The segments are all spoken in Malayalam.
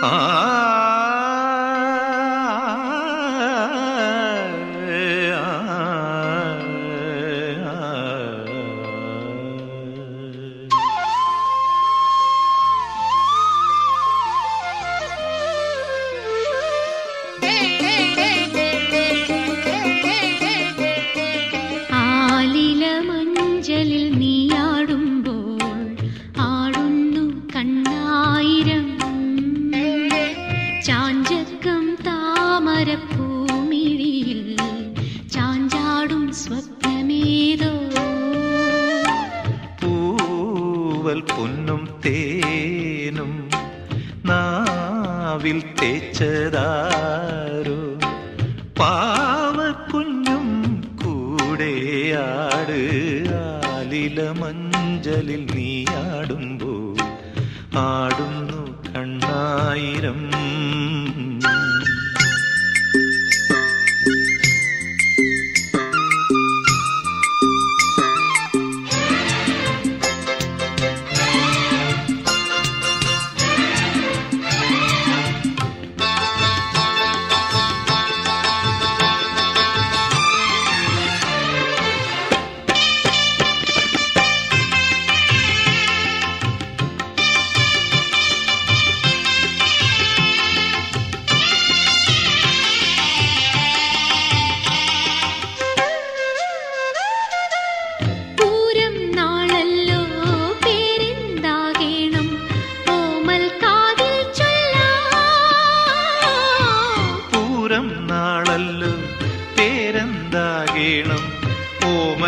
啊。പൊന്നും തേനും നാവിൽ തേച്ചതാരോ? പാവക്കുഞ്ഞും കൂടെയാട് ആലില മഞ്ചലിൽ നീയാടുമ്പോൾ ആടുന്നു കണ്ണായിരം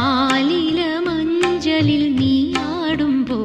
ആലില മഞ്ചലിൽ നീ ആടുമ്പോൾ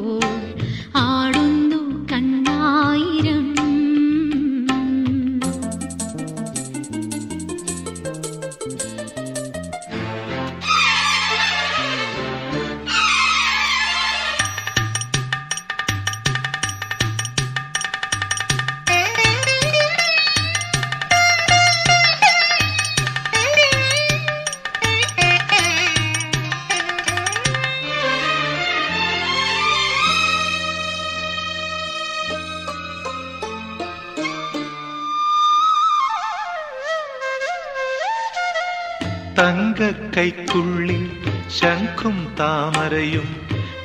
തങ്കക്കൈക്കുള്ളിൽ ശംഖും താമരയും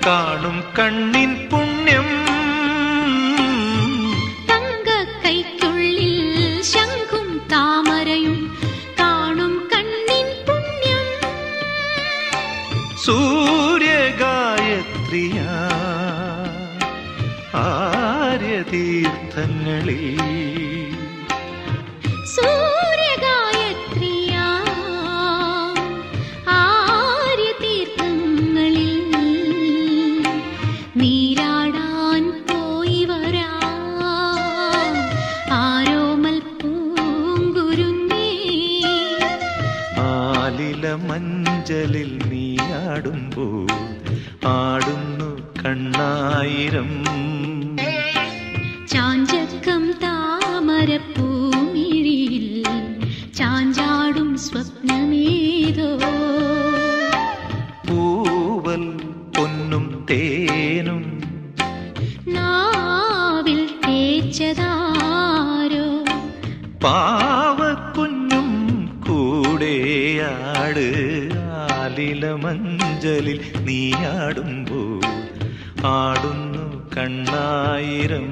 കാണും കണ്ണിൻ പുണ്യം. തങ്കക്കൈക്കുള്ളിൽ ശംഖും താമരയും കാണും കണ്ണിൻ പുണ്യം. സൂര്യഗായത്രിയ ആര്യതീർത്ഥങ്ങളിൽ. സൂര്യഗായത്രിയാ ആലില മഞ്ചലിൽ നീയാടുമ്പോൾ ആടുന്നു കണ്ണായിരം. ചാഞ്ചക്കം താമരപ്പൂമിഴിയിൽ ചാഞ്ചാടും സ്വപ്നമേതോ? പൂവൽ പൊന്നും തേനും കൂടെയാട് ആലില മഞ്ചലിൽ നീയാടുമ്പോൾ ആടുന്നു കണ്ണായിരം